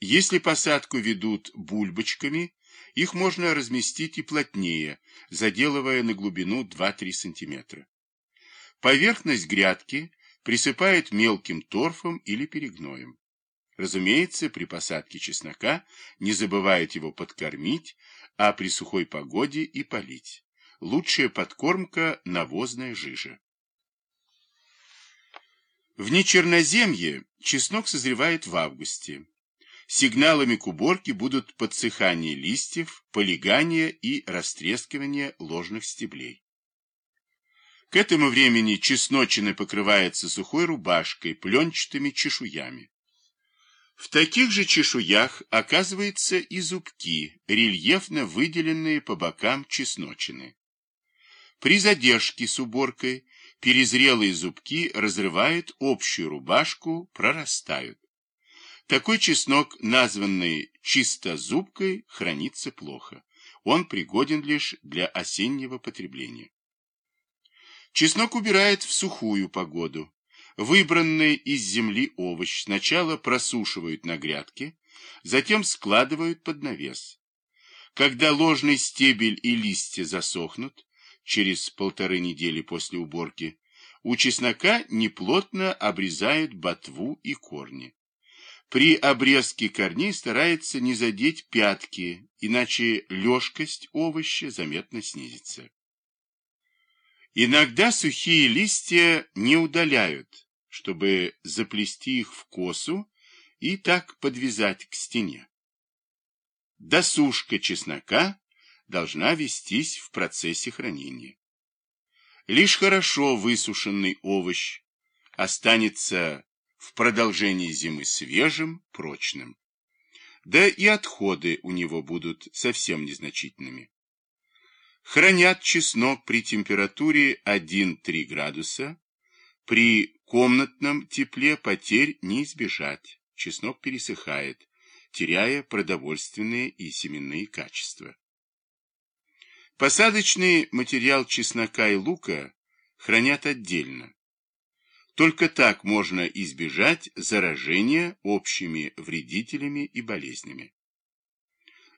Если посадку ведут бульбочками, их можно разместить и плотнее, заделывая на глубину 2-3 см. Поверхность грядки присыпают мелким торфом или перегноем. Разумеется, при посадке чеснока не забывают его подкормить, а при сухой погоде и полить. Лучшая подкормка – навозная жижа. В нечерноземье чеснок созревает в августе. Сигналами к уборке будут подсыхание листьев, полегание и растрескивание ложных стеблей. К этому времени чесночины покрывается сухой рубашкой, пленчатыми чешуями. В таких же чешуях оказываются и зубки, рельефно выделенные по бокам чесночины. При задержке с уборкой перезрелые зубки разрывают общую рубашку, прорастают. Такой чеснок, названный чистозубкой, хранится плохо. Он пригоден лишь для осеннего потребления. Чеснок убирает в сухую погоду. Выбранный из земли овощ сначала просушивают на грядке, затем складывают под навес. Когда ложный стебель и листья засохнут, через полторы недели после уборки, у чеснока неплотно обрезают ботву и корни. При обрезке корней старается не задеть пятки, иначе лёжкость овоща заметно снизится. Иногда сухие листья не удаляют, чтобы заплести их в косу и так подвязать к стене. Досушка чеснока должна вестись в процессе хранения. Лишь хорошо высушенный овощ останется в продолжении зимы свежим, прочным. Да и отходы у него будут совсем незначительными. Хранят чеснок при температуре 1-3 градуса. При комнатном тепле потерь не избежать. Чеснок пересыхает, теряя продовольственные и семенные качества. Посадочный материал чеснока и лука хранят отдельно. Только так можно избежать заражения общими вредителями и болезнями.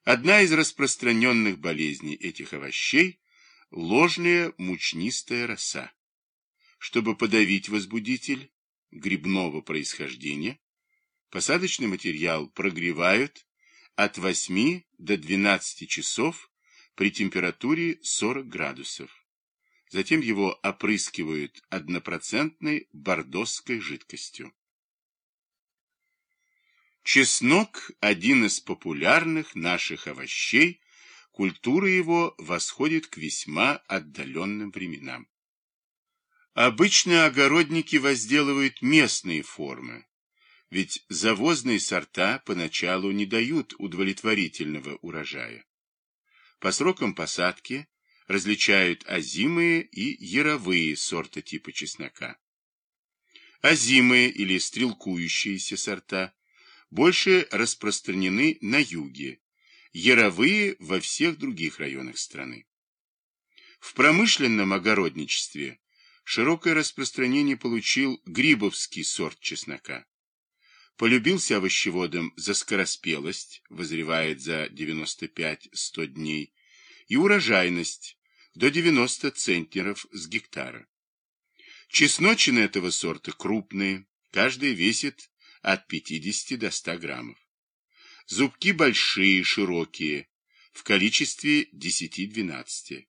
Одна из распространенных болезней этих овощей – ложная мучнистая роса. Чтобы подавить возбудитель грибного происхождения, посадочный материал прогревают от 8 до 12 часов при температуре 40 градусов. Затем его опрыскивают однопроцентной бордосской жидкостью. Чеснок – один из популярных наших овощей, культура его восходит к весьма отдаленным временам. Обычно огородники возделывают местные формы, ведь завозные сорта поначалу не дают удовлетворительного урожая. По срокам посадки различают озимые и яровые сорта типа чеснока. Озимые или стрелкующиеся сорта больше распространены на юге, яровые во всех других районах страны. В промышленном огородничестве широкое распространение получил грибовский сорт чеснока. Полюбился овощеводам за скороспелость, возревает за 95-100 дней, и урожайность до 90 центнеров с гектара. Чесночины этого сорта крупные, каждый весит от 50 до 100 граммов. Зубки большие, широкие, в количестве 10-12.